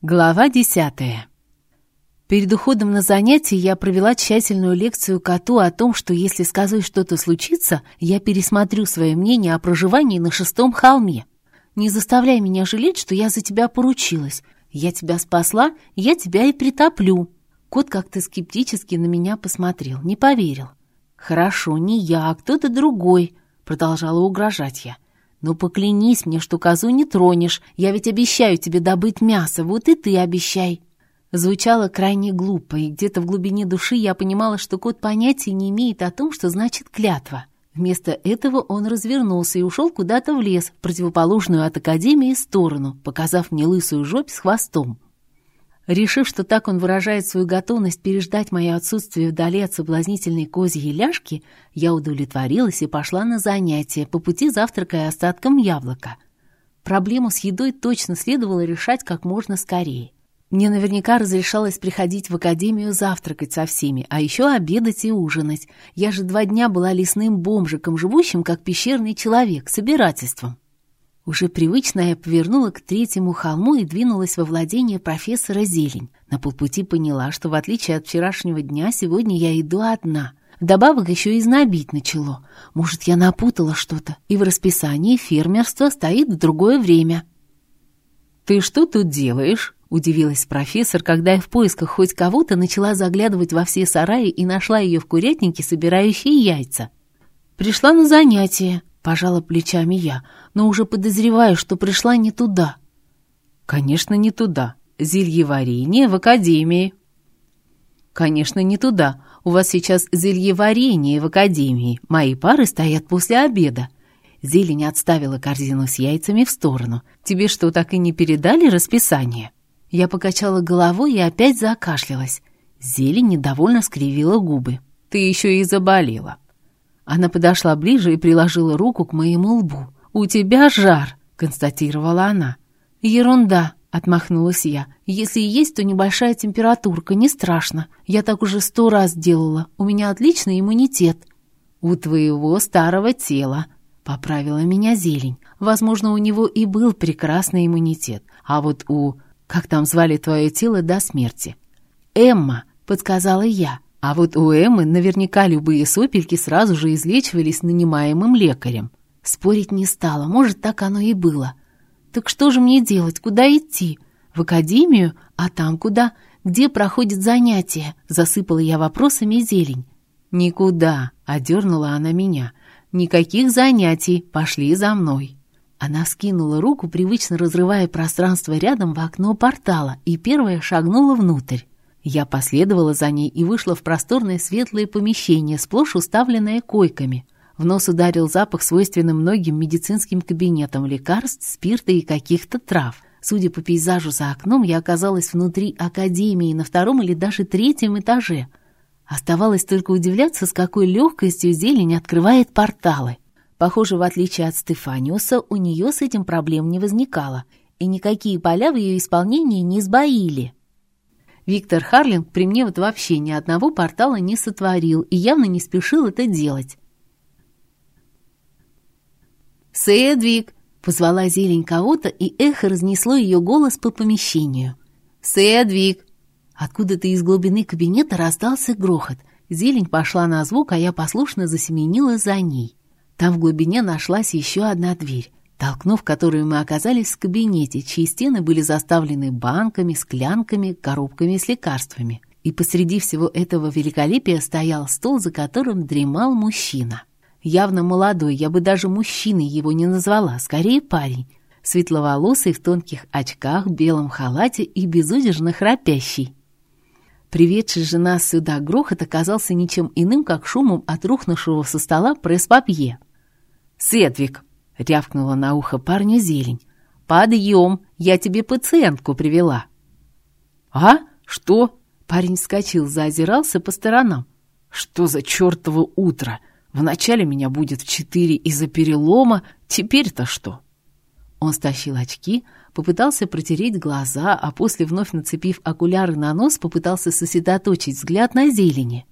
Глава десятая. Перед уходом на занятие я провела тщательную лекцию коту о том, что если сказать что-то случится, я пересмотрю свое мнение о проживании на шестом холме. Не заставляй меня жалеть, что я за тебя поручилась. Я тебя спасла, я тебя и притоплю. Кот как-то скептически на меня посмотрел, не поверил. «Хорошо, не я, а кто-то другой», — продолжала угрожать я. «Ну поклянись мне, что козу не тронешь. Я ведь обещаю тебе добыть мясо, вот и ты обещай». Звучало крайне глупо, и где-то в глубине души я понимала, что кот понятия не имеет о том, что значит клятва. Вместо этого он развернулся и ушел куда-то в лес, в противоположную от Академии сторону, показав мне лысую жопь с хвостом. Решив, что так он выражает свою готовность переждать мое отсутствие вдали от соблазнительной козьей ляжки, я удовлетворилась и пошла на занятия, по пути завтракая остатком яблока. Проблему с едой точно следовало решать как можно скорее. Мне наверняка разрешалось приходить в академию завтракать со всеми, а еще обедать и ужинать. Я же два дня была лесным бомжиком, живущим как пещерный человек, собирательством. Уже привычно я повернула к третьему холму и двинулась во владение профессора Зелень. На полпути поняла, что в отличие от вчерашнего дня, сегодня я иду одна. Вдобавок еще и знобить начало. Может, я напутала что-то, и в расписании фермерство стоит в другое время. «Ты что тут делаешь?» — удивилась профессор, когда я в поисках хоть кого-то начала заглядывать во все сараи и нашла ее в курятнике, собирающей яйца. «Пришла на занятие», Пожала плечами я, но уже подозреваю, что пришла не туда. Конечно, не туда. Зельеварение в академии. Конечно, не туда. У вас сейчас зельеварение в академии. Мои пары стоят после обеда. Зелень отставила корзину с яйцами в сторону. Тебе что, так и не передали расписание? Я покачала головой и опять закашлялась. Зелень недовольно скривила губы. Ты еще и заболела. Она подошла ближе и приложила руку к моему лбу. «У тебя жар», — констатировала она. «Ерунда», — отмахнулась я. «Если и есть, то небольшая температурка, не страшно. Я так уже сто раз делала. У меня отличный иммунитет». «У твоего старого тела», — поправила меня зелень. «Возможно, у него и был прекрасный иммунитет. А вот у... Как там звали твое тело до смерти?» «Эмма», — подсказала я. А вот у Эммы наверняка любые сопельки сразу же излечивались нанимаемым лекарем. Спорить не стала, может, так оно и было. Так что же мне делать, куда идти? В академию? А там куда? Где проходит занятие? Засыпала я вопросами зелень. «Никуда», — одернула она меня. «Никаких занятий, пошли за мной». Она скинула руку, привычно разрывая пространство рядом в окно портала, и первая шагнула внутрь. Я последовала за ней и вышла в просторное светлое помещение, сплошь уставленное койками. В нос ударил запах, свойственный многим медицинским кабинетам лекарств, спирта и каких-то трав. Судя по пейзажу за окном, я оказалась внутри академии на втором или даже третьем этаже. Оставалось только удивляться, с какой легкостью зелень открывает порталы. Похоже, в отличие от Стефаниуса, у нее с этим проблем не возникало, и никакие поля в ее исполнении не сбоили. Виктор Харлинг при мне вот вообще ни одного портала не сотворил и явно не спешил это делать. «Сэдвик!» — позвала зелень кого-то, и эхо разнесло ее голос по помещению. «Сэдвик!» Откуда-то из глубины кабинета раздался грохот. Зелень пошла на звук, а я послушно засеменила за ней. Там в глубине нашлась еще одна дверь толкнув которую мы оказались в кабинете, чьи стены были заставлены банками, склянками, коробками с лекарствами. И посреди всего этого великолепия стоял стол, за которым дремал мужчина. Явно молодой, я бы даже мужчиной его не назвала, скорее парень. Светловолосый, в тонких очках, белом халате и безудержно храпящий. Приведший же нас сюда грохот оказался ничем иным, как шумом от рухнувшего со стола пресс-папье. «Седвик!» — рявкнула на ухо парню зелень. «Подъем! Я тебе пациентку привела!» «А? Что?» Парень вскочил, заозирался по сторонам. «Что за чертово утро? Вначале меня будет в четыре из-за перелома, теперь-то что?» Он стащил очки, попытался протереть глаза, а после, вновь нацепив окуляры на нос, попытался сосредоточить взгляд на зелени.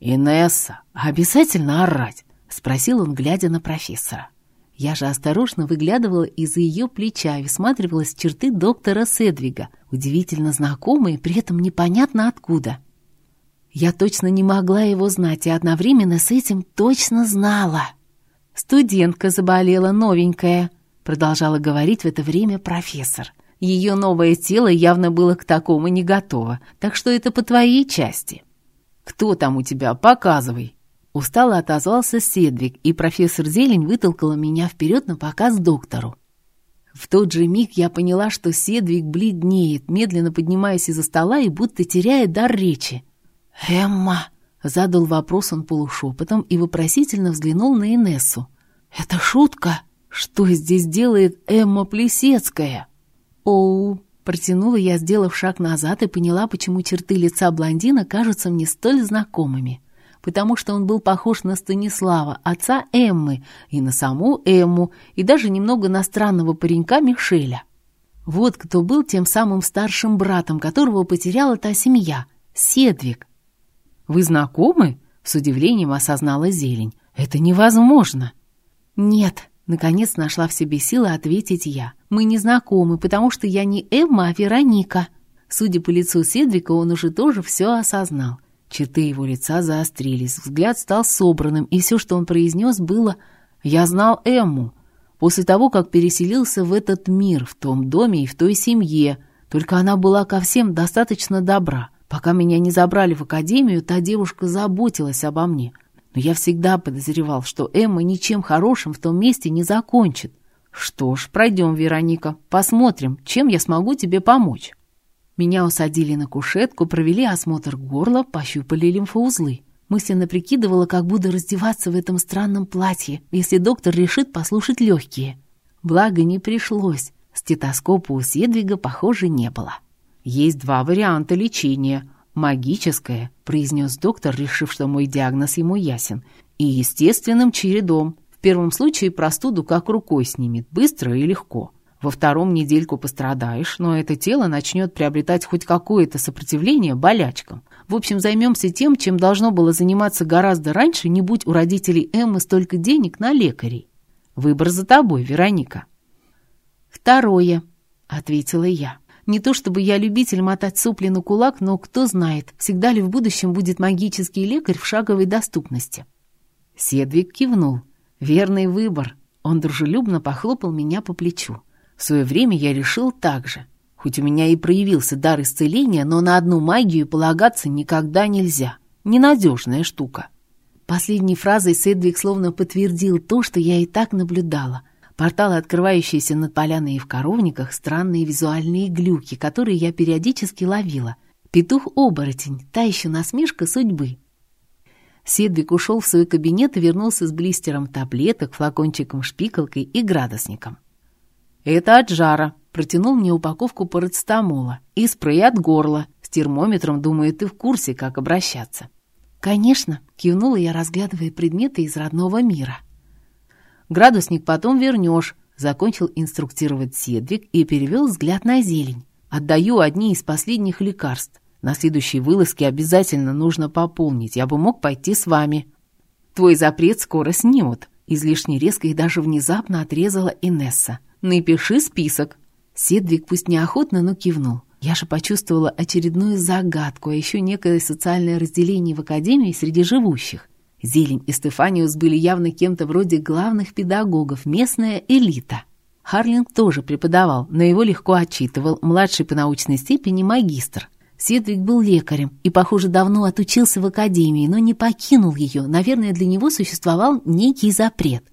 «Инесса, обязательно орать?» — спросил он, глядя на профессора. Я же осторожно выглядывала из-за ее плеча и всматривалась в черты доктора Седвига. удивительно знакомый, при этом непонятно откуда. Я точно не могла его знать и одновременно с этим точно знала. «Студентка заболела новенькая», — продолжала говорить в это время профессор. «Ее новое тело явно было к такому не готово, так что это по твоей части». «Кто там у тебя? Показывай!» Устало отозвался Седвик, и профессор Зелень вытолкала меня вперед на показ доктору. В тот же миг я поняла, что Седвик бледнеет, медленно поднимаясь из-за стола и будто теряет дар речи. «Эмма!» — задал вопрос он полушепотом и вопросительно взглянул на Инессу. «Это шутка? Что здесь делает Эмма Плесецкая?» «Оу!» — протянула я, сделав шаг назад, и поняла, почему черты лица блондина кажутся мне столь знакомыми потому что он был похож на Станислава, отца Эммы, и на саму Эмму, и даже немного на странного паренька Мишеля. Вот кто был тем самым старшим братом, которого потеряла та семья, Седвик. «Вы знакомы?» — с удивлением осознала зелень. «Это невозможно!» «Нет», — наконец нашла в себе силы ответить я. «Мы не знакомы, потому что я не Эмма, а Вероника». Судя по лицу Седвика, он уже тоже все осознал. Черты его лица заострились, взгляд стал собранным, и все, что он произнес, было «Я знал Эмму». После того, как переселился в этот мир, в том доме и в той семье, только она была ко всем достаточно добра. Пока меня не забрали в академию, та девушка заботилась обо мне. Но я всегда подозревал, что Эмма ничем хорошим в том месте не закончит. Что ж, пройдем, Вероника, посмотрим, чем я смогу тебе помочь. Меня усадили на кушетку, провели осмотр горла, пощупали лимфоузлы. Мысленно прикидывала, как буду раздеваться в этом странном платье, если доктор решит послушать легкие. Благо не пришлось. Стетоскопа у Седвига, похоже, не было. «Есть два варианта лечения. Магическое», — произнес доктор, решив, что мой диагноз ему ясен, «и естественным чередом. В первом случае простуду как рукой снимет, быстро и легко. Во втором недельку пострадаешь, но это тело начнет приобретать хоть какое-то сопротивление болячкам. В общем, займемся тем, чем должно было заниматься гораздо раньше, не будь у родителей Эммы столько денег на лекарей. Выбор за тобой, Вероника. «Второе», — ответила я. «Не то чтобы я любитель мотать сопли на кулак, но кто знает, всегда ли в будущем будет магический лекарь в шаговой доступности». Седвик кивнул. «Верный выбор». Он дружелюбно похлопал меня по плечу. В свое время я решил так же. Хоть у меня и проявился дар исцеления, но на одну магию полагаться никогда нельзя. Ненадежная штука. Последней фразой Седвик словно подтвердил то, что я и так наблюдала. Порталы, открывающиеся над поляной и в коровниках, странные визуальные глюки, которые я периодически ловила. Петух-оборотень, та еще насмешка судьбы. Седвик ушел в свой кабинет и вернулся с блистером таблеток, флакончиком шпикалкой и градусником. «Это от жара», — протянул мне упаковку парацетамола. «И спрей от горла. С термометром, думаю, ты в курсе, как обращаться». «Конечно», — кивнула я, разглядывая предметы из родного мира. «Градусник потом вернешь», — закончил инструктировать Седвик и перевел взгляд на зелень. «Отдаю одни из последних лекарств. На следующей вылазке обязательно нужно пополнить. Я бы мог пойти с вами». «Твой запрет скоро снимут», — излишне резко и даже внезапно отрезала Инесса. Напиши список». Седвик пусть неохотно, но кивнул. Я же почувствовала очередную загадку, а еще некое социальное разделение в Академии среди живущих. Зелень и Стефаниус были явно кем-то вроде главных педагогов, местная элита. Харлинг тоже преподавал, но его легко отчитывал, младший по научной степени магистр. Седвик был лекарем и, похоже, давно отучился в академии, но не покинул ее. Наверное, для него существовал некий запрет.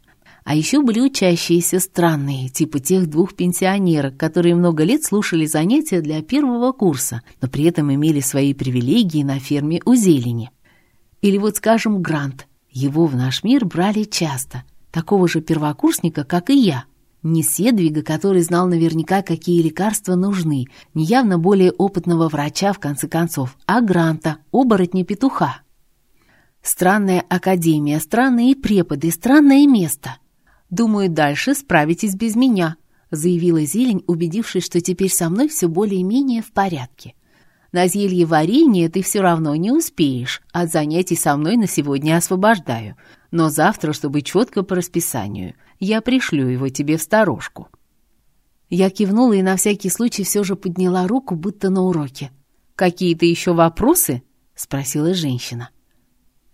А еще были учащиеся странные, типа тех двух пенсионерок, которые много лет слушали занятия для первого курса, но при этом имели свои привилегии на ферме у зелени. Или вот, скажем, Грант. Его в наш мир брали часто. Такого же первокурсника, как и я. Не Седвига, который знал наверняка, какие лекарства нужны, не явно более опытного врача, в конце концов, а Гранта, оборотня-петуха. Странная академия, странные преподы, странное место. «Думаю, дальше справитесь без меня», — заявила Зелень, убедившись, что теперь со мной все более-менее в порядке. «На зелье варенье ты все равно не успеешь, от занятий со мной на сегодня освобождаю, но завтра, чтобы четко по расписанию, я пришлю его тебе в сторожку». Я кивнула и на всякий случай все же подняла руку, будто на уроке. «Какие-то еще вопросы?» — спросила женщина.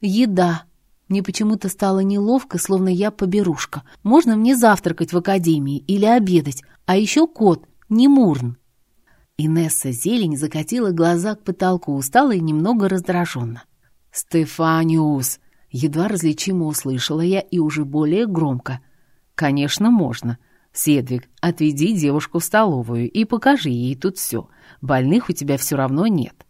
«Еда», мне почему-то стало неловко, словно я поберушка. Можно мне завтракать в академии или обедать? А еще кот, не Мурн. Инесса Зелень закатила глаза к потолку, устала и немного раздраженно. «Стефаниус!» — едва различимо услышала я и уже более громко. «Конечно, можно. Седвик, отведи девушку в столовую и покажи ей тут все. Больных у тебя все равно нет».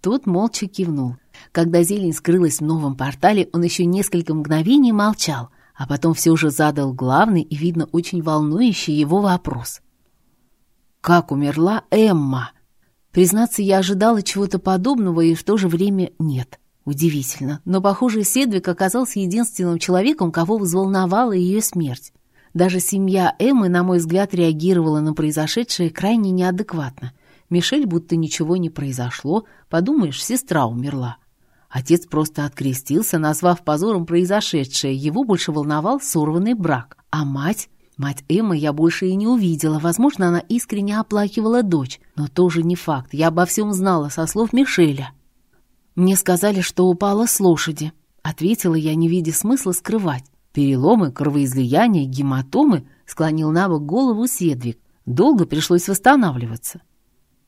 Тот молча кивнул. Когда зелень скрылась в новом портале, он еще несколько мгновений молчал, а потом все же задал главный и, видно, очень волнующий его вопрос. «Как умерла Эмма?» Признаться, я ожидала чего-то подобного и в то же время нет. Удивительно, но, похоже, Седвик оказался единственным человеком, кого взволновала ее смерть. Даже семья Эммы, на мой взгляд, реагировала на произошедшее крайне неадекватно. Мишель будто ничего не произошло, подумаешь, сестра умерла. Отец просто открестился, назвав позором произошедшее. Его больше волновал сорванный брак. А мать? Мать Эммы я больше и не увидела. Возможно, она искренне оплакивала дочь. Но тоже не факт. Я обо всем знала со слов Мишеля. «Мне сказали, что упала с лошади», — ответила я, не видя смысла скрывать. Переломы, кровоизлияния, гематомы склонил на бок голову Седвик. Долго пришлось восстанавливаться.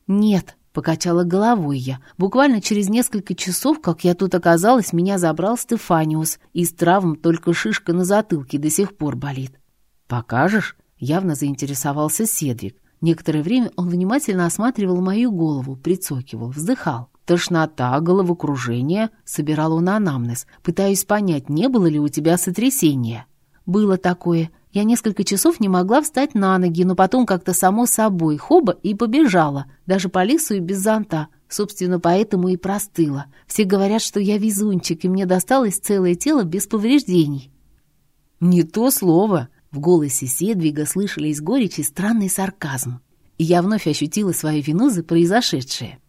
«Нет», Покачала головой я. Буквально через несколько часов, как я тут оказалась, меня забрал Стефаниус, и с травм только шишка на затылке до сих пор болит. «Покажешь?» — явно заинтересовался Седвик. Некоторое время он внимательно осматривал мою голову, прицокивал, вздыхал. Тошнота, головокружение, собирал он анамнез, пытаясь понять, не было ли у тебя сотрясения. Было такое. Я несколько часов не могла встать на ноги, но потом как-то само собой хоба и побежала, даже по лесу и без зонта. Собственно, поэтому и простыла. Все говорят, что я везунчик, и мне досталось целое тело без повреждений. «Не то слово!» В голосе Седвига слышались горечь и странный сарказм. И я вновь ощутила свою вину за произошедшее.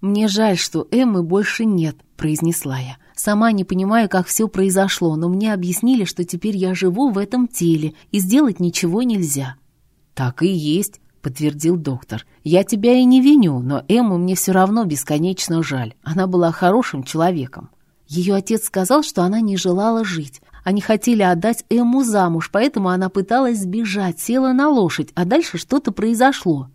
«Мне жаль, что Эммы больше нет», — произнесла я. «Сама не понимаю, как все произошло, но мне объяснили, что теперь я живу в этом теле, и сделать ничего нельзя». «Так и есть», — подтвердил доктор. «Я тебя и не виню, но Эмму мне все равно бесконечно жаль. Она была хорошим человеком». Ее отец сказал, что она не желала жить. Они хотели отдать Эмму замуж, поэтому она пыталась сбежать, села на лошадь, а дальше что-то произошло.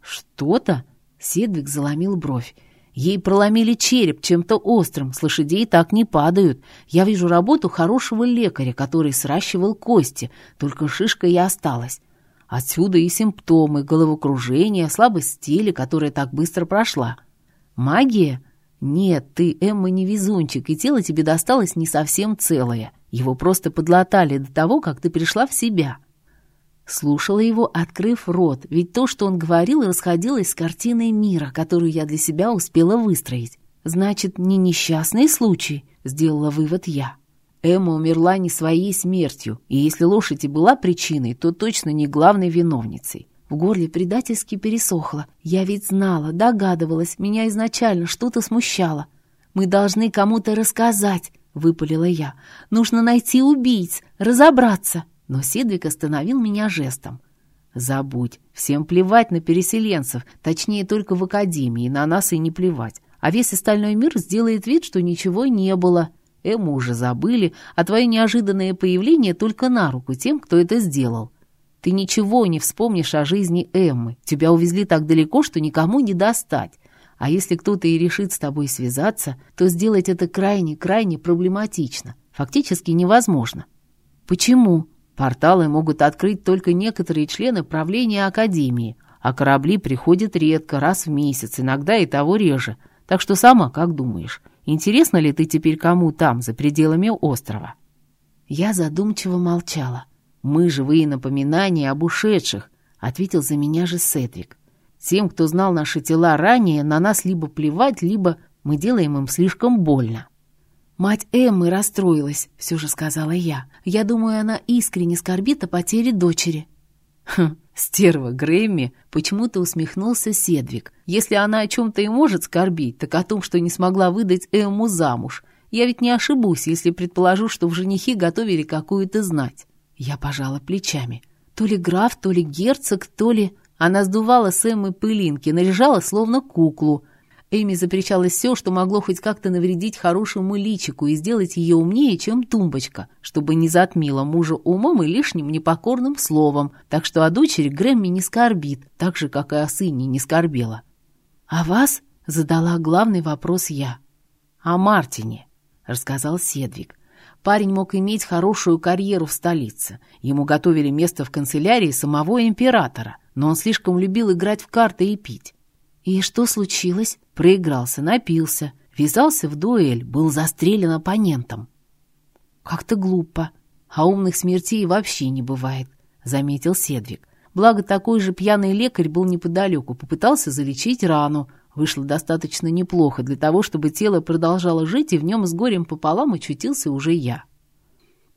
«Что-то?» Седвик заломил бровь. Ей проломили череп чем-то острым, с лошадей так не падают. Я вижу работу хорошего лекаря, который сращивал кости, только шишка и осталась. Отсюда и симптомы, головокружение, слабость теле, которая так быстро прошла. Магия? Нет, ты, Эмма, не везунчик, и тело тебе досталось не совсем целое. Его просто подлатали до того, как ты пришла в себя. Слушала его, открыв рот, ведь то, что он говорил, расходилось с картиной мира, которую я для себя успела выстроить. «Значит, не несчастный случай», — сделала вывод я. Эмма умерла не своей смертью, и если лошадь и была причиной, то точно не главной виновницей. В горле предательски пересохло. Я ведь знала, догадывалась, меня изначально что-то смущало. «Мы должны кому-то рассказать», — выпалила я. «Нужно найти убийц, разобраться». Но Сидвик остановил меня жестом. «Забудь, всем плевать на переселенцев, точнее, только в академии, на нас и не плевать. А весь остальной мир сделает вид, что ничего не было. Эмму уже забыли, а твое неожиданное появление только на руку тем, кто это сделал. Ты ничего не вспомнишь о жизни Эммы. Тебя увезли так далеко, что никому не достать. А если кто-то и решит с тобой связаться, то сделать это крайне-крайне проблематично. Фактически невозможно. Почему? Порталы могут открыть только некоторые члены правления Академии, а корабли приходят редко, раз в месяц, иногда и того реже. Так что сама как думаешь, интересно ли ты теперь кому там, за пределами острова?» Я задумчиво молчала. «Мы живые напоминания об ушедших», — ответил за меня же Седвик. «Тем, кто знал наши тела ранее, на нас либо плевать, либо мы делаем им слишком больно». «Мать Эммы расстроилась», — все же сказала я. «Я думаю, она искренне скорбит о потере дочери». «Хм, стерва Грэмми!» — почему-то усмехнулся Седвик. «Если она о чем-то и может скорбить, так о том, что не смогла выдать Эмму замуж. Я ведь не ошибусь, если предположу, что в женихи готовили какую-то знать». Я пожала плечами. То ли граф, то ли герцог, то ли... Она сдувала с Эммы пылинки, наряжала словно куклу. Эми запрещала все, что могло хоть как-то навредить хорошему личику и сделать ее умнее, чем тумбочка, чтобы не затмила мужа умом и лишним непокорным словом, так что о дочери Грэмми не скорбит, так же, как и о сыне не скорбела. «А вас?» — задала главный вопрос я. «О Мартине», — рассказал Седвик. Парень мог иметь хорошую карьеру в столице. Ему готовили место в канцелярии самого императора, но он слишком любил играть в карты и пить. И что случилось? Проигрался, напился, ввязался в дуэль, был застрелен оппонентом. Как-то глупо, а умных смертей вообще не бывает, заметил Седвик. Благо, такой же пьяный лекарь был неподалеку, попытался залечить рану. Вышло достаточно неплохо для того, чтобы тело продолжало жить, и в нем с горем пополам очутился уже я.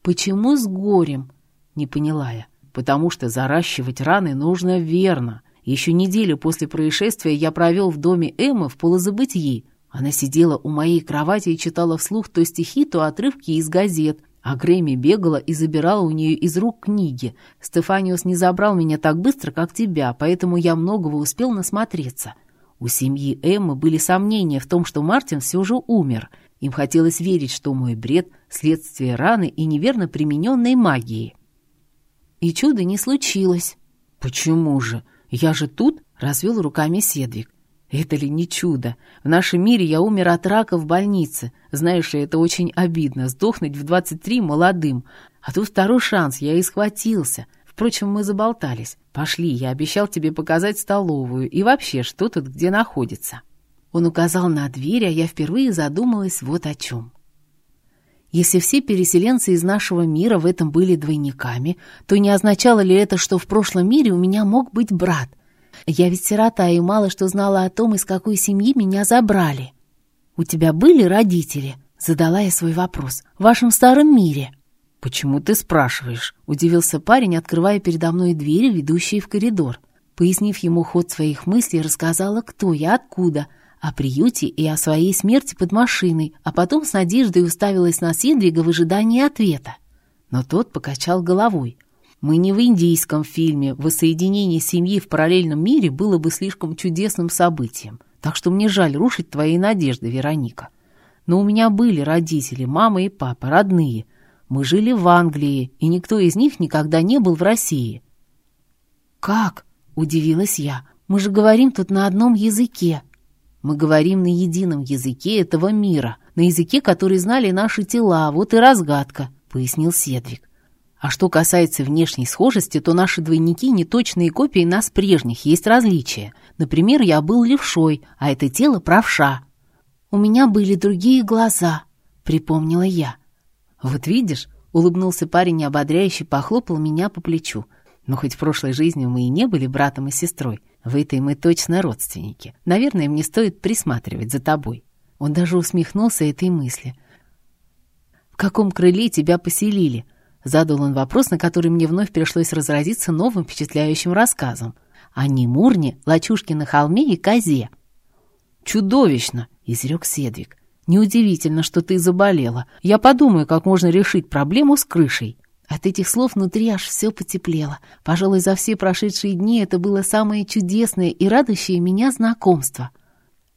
«Почему с горем?» — не поняла я. «Потому что заращивать раны нужно верно. Еще неделю после происшествия я провел в доме Эммы в полузабытии. Она сидела у моей кровати и читала вслух то стихи, то отрывки из газет, а Грэмми бегала и забирала у нее из рук книги. Стефаниус не забрал меня так быстро, как тебя, поэтому я многого успел насмотреться. У семьи Эммы были сомнения в том, что Мартин все же умер. Им хотелось верить, что мой бред — следствие раны и неверно примененной магии. И чудо не случилось. «Почему же? Я же тут?» — развел руками Седвик. Это ли не чудо? В нашем мире я умер от рака в больнице. Знаешь, это очень обидно, сдохнуть в 23 молодым. А тут второй шанс, я и схватился. Впрочем, мы заболтались. Пошли, я обещал тебе показать столовую и вообще, что тут где находится. Он указал на дверь, а я впервые задумалась вот о чем. Если все переселенцы из нашего мира в этом были двойниками, то не означало ли это, что в прошлом мире у меня мог быть брат — я ведь сирота и мало что знала о том, из какой семьи меня забрали. У тебя были родители? Задала я свой вопрос. В вашем старом мире. Почему ты спрашиваешь? Удивился парень, открывая передо мной двери, ведущие в коридор. Пояснив ему ход своих мыслей, рассказала, кто я, откуда, о приюте и о своей смерти под машиной, а потом с надеждой уставилась на Синдрига в ожидании ответа. Но тот покачал головой. Мы не в индийском фильме. Воссоединение семьи в параллельном мире было бы слишком чудесным событием. Так что мне жаль рушить твои надежды, Вероника. Но у меня были родители, мама и папа, родные. Мы жили в Англии, и никто из них никогда не был в России. «Как?» — удивилась я. «Мы же говорим тут на одном языке». «Мы говорим на едином языке этого мира, на языке, который знали наши тела, вот и разгадка», — пояснил Седвик. А что касается внешней схожести, то наши двойники не точные копии нас прежних, есть различия. Например, я был левшой, а это тело правша. У меня были другие глаза, припомнила я. Вот видишь, улыбнулся парень и ободряюще похлопал меня по плечу. Но хоть в прошлой жизни мы и не были братом и сестрой, в этой мы точно родственники. Наверное, мне стоит присматривать за тобой. Он даже усмехнулся этой мысли. «В каком крыле тебя поселили?» Задал он вопрос, на который мне вновь пришлось разразиться новым впечатляющим рассказом. О Немурне, лачушке на холме и козе. «Чудовищно!» — изрек Седвик. «Неудивительно, что ты заболела. Я подумаю, как можно решить проблему с крышей». От этих слов внутри аж все потеплело. Пожалуй, за все прошедшие дни это было самое чудесное и радующее меня знакомство.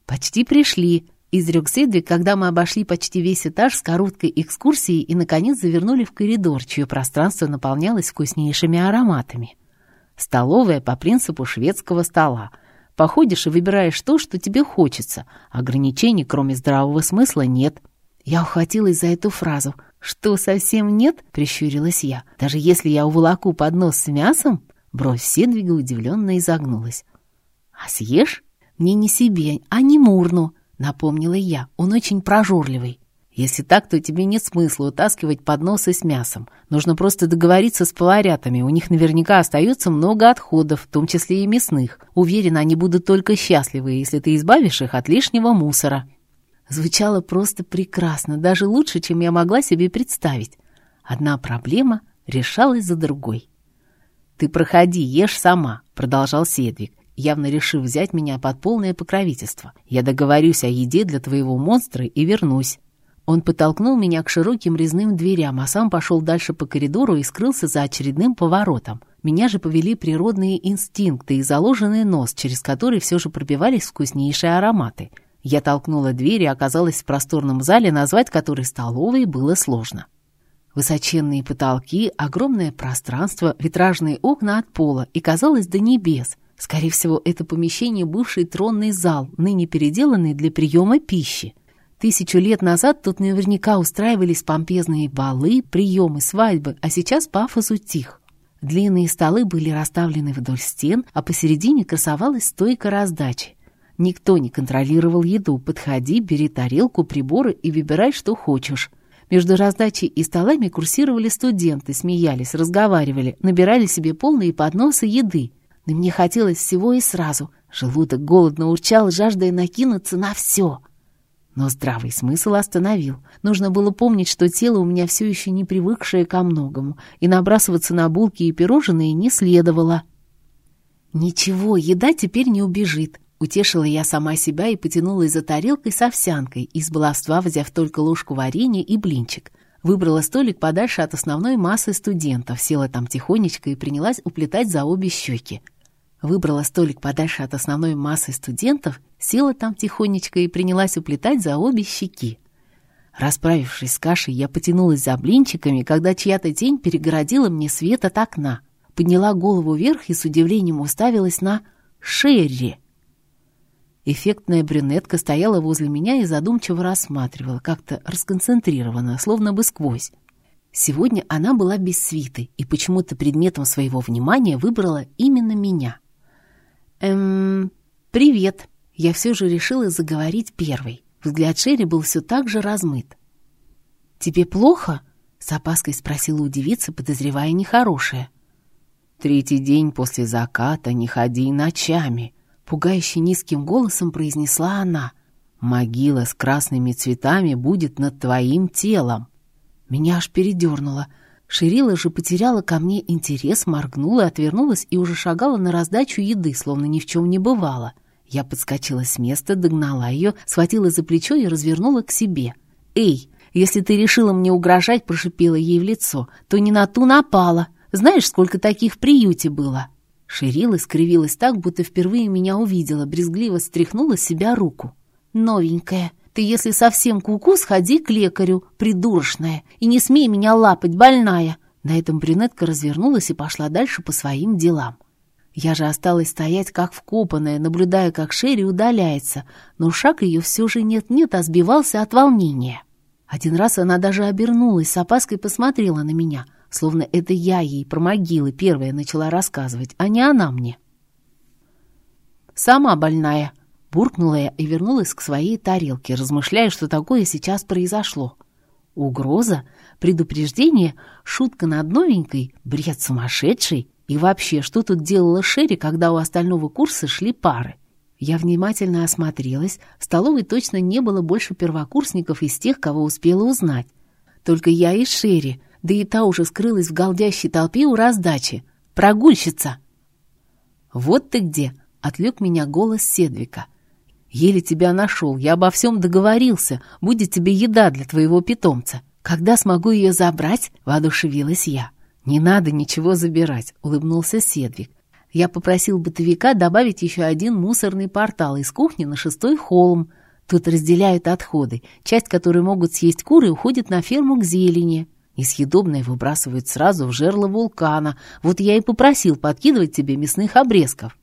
«Почти пришли», изрек Седвик, когда мы обошли почти весь этаж с короткой экскурсией и, наконец, завернули в коридор, чье пространство наполнялось вкуснейшими ароматами. Столовая по принципу шведского стола. Походишь и выбираешь то, что тебе хочется. Ограничений, кроме здравого смысла, нет. Я ухватилась за эту фразу. «Что, совсем нет?» — прищурилась я. «Даже если я уволоку поднос с мясом?» Бровь Седвига удивленно изогнулась. «А съешь?» «Мне не себе, а не Мурну», Напомнила я, он очень прожорливый. Если так, то тебе нет смысла утаскивать подносы с мясом. Нужно просто договориться с поварятами. У них наверняка остается много отходов, в том числе и мясных. Уверена, они будут только счастливы, если ты избавишь их от лишнего мусора. Звучало просто прекрасно, даже лучше, чем я могла себе представить. Одна проблема решалась за другой. «Ты проходи, ешь сама», — продолжал Седвик явно решив взять меня под полное покровительство. «Я договорюсь о еде для твоего монстра и вернусь». Он подтолкнул меня к широким резным дверям, а сам пошел дальше по коридору и скрылся за очередным поворотом. Меня же повели природные инстинкты и заложенный нос, через который все же пробивались вкуснейшие ароматы. Я толкнула дверь и оказалась в просторном зале, назвать который столовой было сложно. Высоченные потолки, огромное пространство, витражные окна от пола и, казалось, до небес. Скорее всего, это помещение бывший тронный зал, ныне переделанный для приема пищи. Тысячу лет назад тут наверняка устраивались помпезные балы, приемы, свадьбы, а сейчас пафос утих. Длинные столы были расставлены вдоль стен, а посередине красовалась стойка раздачи. Никто не контролировал еду. Подходи, бери тарелку, приборы и выбирай, что хочешь. Между раздачей и столами курсировали студенты, смеялись, разговаривали, набирали себе полные подносы еды. Но мне хотелось всего и сразу. Желудок голодно урчал, жаждая накинуться на все. Но здравый смысл остановил. Нужно было помнить, что тело у меня все еще не привыкшее ко многому, и набрасываться на булки и пирожные не следовало. «Ничего, еда теперь не убежит», — утешила я сама себя и потянулась за тарелкой с овсянкой, из баловства взяв только ложку варенья и блинчик. Выбрала столик подальше от основной массы студентов, села там тихонечко и принялась уплетать за обе щеки. Выбрала столик подальше от основной массы студентов, села там тихонечко и принялась уплетать за обе щеки. Расправившись с кашей, я потянулась за блинчиками, когда чья-то тень перегородила мне свет от окна. Подняла голову вверх и с удивлением уставилась на Шерри. Эффектная брюнетка стояла возле меня и задумчиво рассматривала, как-то расконцентрированно, словно бы сквозь. Сегодня она была без свиты и почему-то предметом своего внимания выбрала именно меня. «Эм, привет!» Я все же решила заговорить первой. Взгляд Шерри был все так же размыт. «Тебе плохо?» — с опаской спросила у девицы, подозревая нехорошее. «Третий день после заката не ходи ночами», — пугающе низким голосом произнесла она. «Могила с красными цветами будет над твоим телом». Меня аж передернуло — Ширила же потеряла ко мне интерес, моргнула, отвернулась и уже шагала на раздачу еды, словно ни в чем не бывало. Я подскочила с места, догнала ее, схватила за плечо и развернула к себе. «Эй, если ты решила мне угрожать», — прошипела ей в лицо, — «то не на ту напала. Знаешь, сколько таких в приюте было?» Ширила скривилась так, будто впервые меня увидела, брезгливо стряхнула с себя руку. «Новенькая, ты, если совсем куку, сходи к лекарю, придурочная, и не смей меня лапать, больная!» На этом брюнетка развернулась и пошла дальше по своим делам. Я же осталась стоять как вкопанная, наблюдая, как Шерри удаляется, но шаг ее все же нет-нет, а сбивался от волнения. Один раз она даже обернулась, с опаской посмотрела на меня, словно это я ей про могилы первая начала рассказывать, а не она мне. «Сама больная», Буркнула я и вернулась к своей тарелке, размышляя, что такое сейчас произошло. Угроза, предупреждение, шутка над новенькой, бред сумасшедший. И вообще, что тут делала Шерри, когда у остального курса шли пары? Я внимательно осмотрелась. В столовой точно не было больше первокурсников из тех, кого успела узнать. Только я и Шерри, да и та уже скрылась в голдящей толпе у раздачи. Прогульщица! «Вот ты где!» — отвлек меня голос Седвика — Еле тебя нашел, я обо всем договорился. Будет тебе еда для твоего питомца. Когда смогу ее забрать?» — воодушевилась я. «Не надо ничего забирать», — улыбнулся Седвик. «Я попросил бытовика добавить еще один мусорный портал из кухни на шестой холм. Тут разделяют отходы. Часть, которую могут съесть куры, уходит на ферму к зелени. И съедобное выбрасывают сразу в жерло вулкана. Вот я и попросил подкидывать тебе мясных обрезков».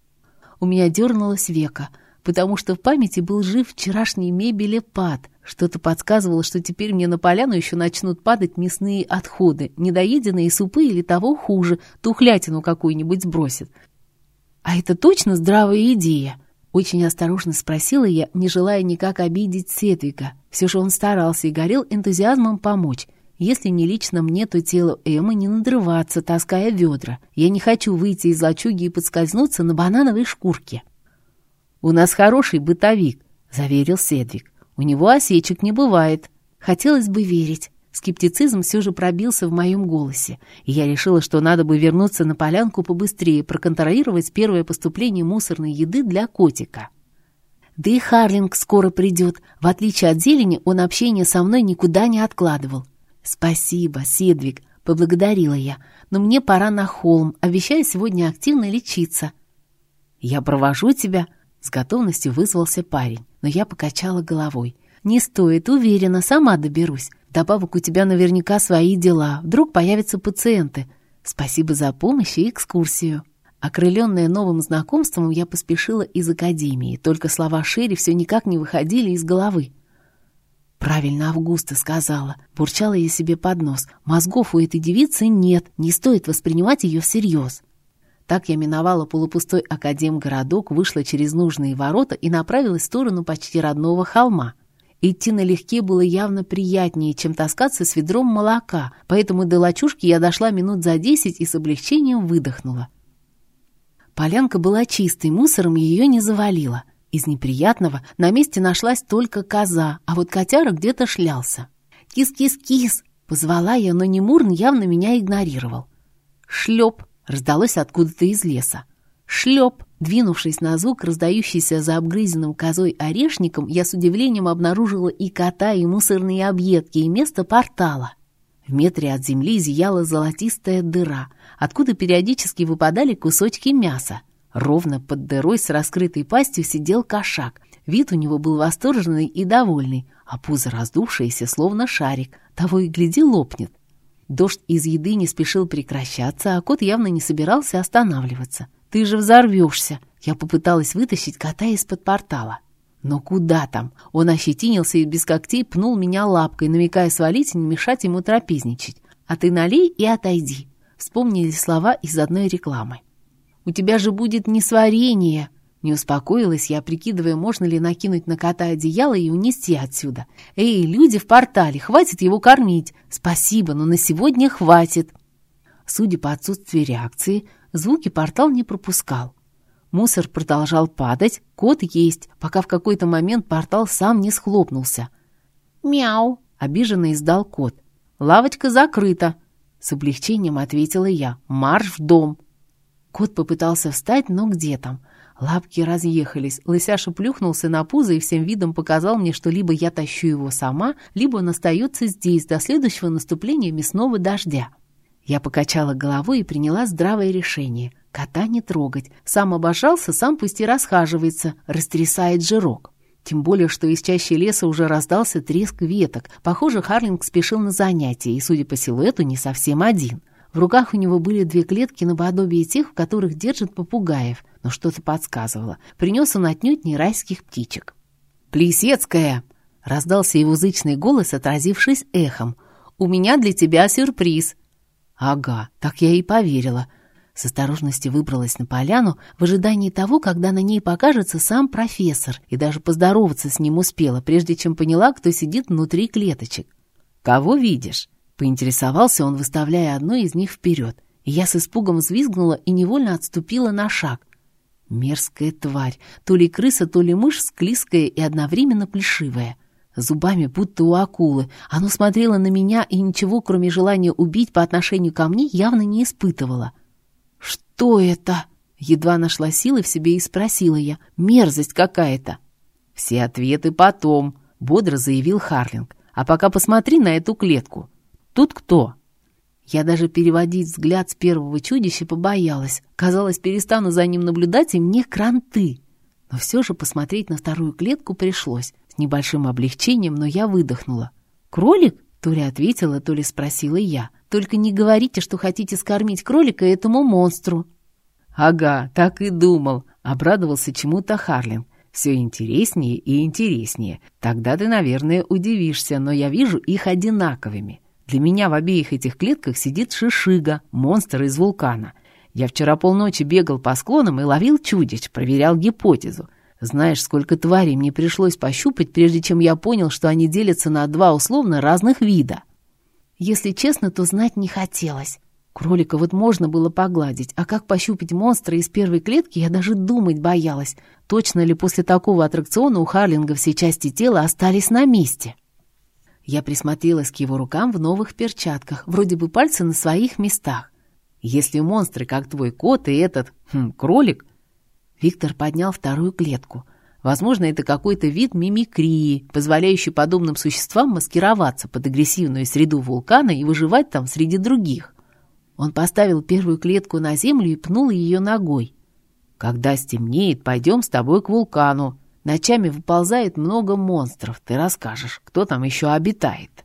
У меня дернулось века — потому что в памяти был жив вчерашний мебелепад. Что-то подсказывало, что теперь мне на поляну еще начнут падать мясные отходы, недоеденные супы или того хуже, тухлятину какую-нибудь сбросят. «А это точно здравая идея?» Очень осторожно спросила я, не желая никак обидеть Сетвика. Все же он старался и горел энтузиазмом помочь. Если не лично мне, то тело Эммы не надрываться, таская ведра. Я не хочу выйти из лачуги и подскользнуться на банановой шкурке. «У нас хороший бытовик», — заверил Седвик. «У него осечек не бывает». Хотелось бы верить. Скептицизм все же пробился в моем голосе, и я решила, что надо бы вернуться на полянку побыстрее, проконтролировать первое поступление мусорной еды для котика. Да и Харлинг скоро придет. В отличие от зелени, он общение со мной никуда не откладывал. «Спасибо, Седвик», — поблагодарила я. «Но мне пора на холм, обещаю сегодня активно лечиться». «Я провожу тебя», — с готовностью вызвался парень, но я покачала головой. «Не стоит, уверена, сама доберусь. Добавок у тебя наверняка свои дела, вдруг появятся пациенты. Спасибо за помощь и экскурсию». Окрыленная новым знакомством, я поспешила из академии, только слова Шерри все никак не выходили из головы. «Правильно Августа сказала», — бурчала я себе под нос. «Мозгов у этой девицы нет, не стоит воспринимать ее всерьез». Так я миновала полупустой академгородок, вышла через нужные ворота и направилась в сторону почти родного холма. Идти налегке было явно приятнее, чем таскаться с ведром молока, поэтому до лачушки я дошла минут за десять и с облегчением выдохнула. Полянка была чистой, мусором ее не завалило. Из неприятного на месте нашлась только коза, а вот котяра где-то шлялся. «Кис-кис-кис!» — позвала я, но Немурн явно меня игнорировал. «Шлеп!» — раздалось откуда-то из леса. «Шлеп!» Двинувшись на звук, раздающийся за обгрызенным козой орешником, я с удивлением обнаружила и кота, и мусорные объедки, и место портала. В метре от земли зияла золотистая дыра, откуда периодически выпадали кусочки мяса. Ровно под дырой с раскрытой пастью сидел кошак. Вид у него был восторженный и довольный, а пузо раздувшееся, словно шарик. Того и гляди, лопнет. Дождь из еды не спешил прекращаться, а кот явно не собирался останавливаться. «Ты же взорвешься!» Я попыталась вытащить кота из-под портала. Но куда там? Он ощетинился и без когтей пнул меня лапкой, намекая свалить и не мешать ему трапезничать. «А ты налей и отойди», — вспомнили слова из одной рекламы. «У тебя же будет несварение!» Не успокоилась я, прикидывая, можно ли накинуть на кота одеяло и унести отсюда. «Эй, люди в портале, хватит его кормить! Спасибо, но на сегодня хватит!» Судя по отсутствию реакции, звуки портал не пропускал. Мусор продолжал падать, кот есть, пока в какой-то момент портал сам не схлопнулся. «Мяу!» — обиженно издал кот. «Лавочка закрыта!» С облегчением ответила я. «Марш в дом!» Кот попытался встать, но где там? Лапки разъехались. Лысяша плюхнулся на пузо и всем видом показал мне, что либо я тащу его сама, либо он остается здесь до следующего наступления мясного дождя. Я покачала головой и приняла здравое решение — Кота не трогать. Сам обожался, сам пусть и расхаживается, растрясает жирок. Тем более, что из чащи леса уже раздался треск веток. Похоже, Харлинг спешил на занятия, и, судя по силуэту, не совсем один. В руках у него были две клетки наподобие тех, в которых держат попугаев, но что-то подсказывало. Принес он отнюдь не райских птичек. «Плесецкая!» — раздался его зычный голос, отразившись эхом. «У меня для тебя сюрприз!» «Ага, так я и поверила. С осторожностью выбралась на поляну в ожидании того, когда на ней покажется сам профессор, и даже поздороваться с ним успела, прежде чем поняла, кто сидит внутри клеточек. «Кого видишь?» — поинтересовался он, выставляя одну из них вперед. Я с испугом взвизгнула и невольно отступила на шаг. Мерзкая тварь, то ли крыса, то ли мышь, склизкая и одновременно плешивая. Зубами будто у акулы. Оно смотрело на меня и ничего, кроме желания убить по отношению ко мне, явно не испытывало. — «Что это?» Едва нашла силы в себе и спросила я. «Мерзость какая-то!» «Все ответы потом», — бодро заявил Харлинг. «А пока посмотри на эту клетку. Тут кто?» Я даже переводить взгляд с первого чудища побоялась. Казалось, перестану за ним наблюдать, и мне кранты. Но все же посмотреть на вторую клетку пришлось. С небольшим облегчением, но я выдохнула. «Кролик?» — то ли ответила, то ли спросила я. Только не говорите, что хотите скормить кролика этому монстру». «Ага, так и думал», — обрадовался чему-то Харлин. «Все интереснее и интереснее. Тогда ты, наверное, удивишься, но я вижу их одинаковыми. Для меня в обеих этих клетках сидит шишига, монстр из вулкана. Я вчера полночи бегал по склонам и ловил чудищ, проверял гипотезу. Знаешь, сколько тварей мне пришлось пощупать, прежде чем я понял, что они делятся на два условно разных вида». Если честно, то знать не хотелось. Кролика вот можно было погладить, а как пощупать монстра из первой клетки, я даже думать боялась. Точно ли после такого аттракциона у Харлинга все части тела остались на месте? Я присмотрелась к его рукам в новых перчатках, вроде бы пальцы на своих местах. Если монстры, как твой кот и этот, хм, кролик... Виктор поднял вторую клетку. Возможно, это какой-то вид мимикрии, позволяющий подобным существам маскироваться под агрессивную среду вулкана и выживать там среди других. Он поставил первую клетку на землю и пнул ее ногой. «Когда стемнеет, пойдем с тобой к вулкану. Ночами выползает много монстров. Ты расскажешь, кто там еще обитает».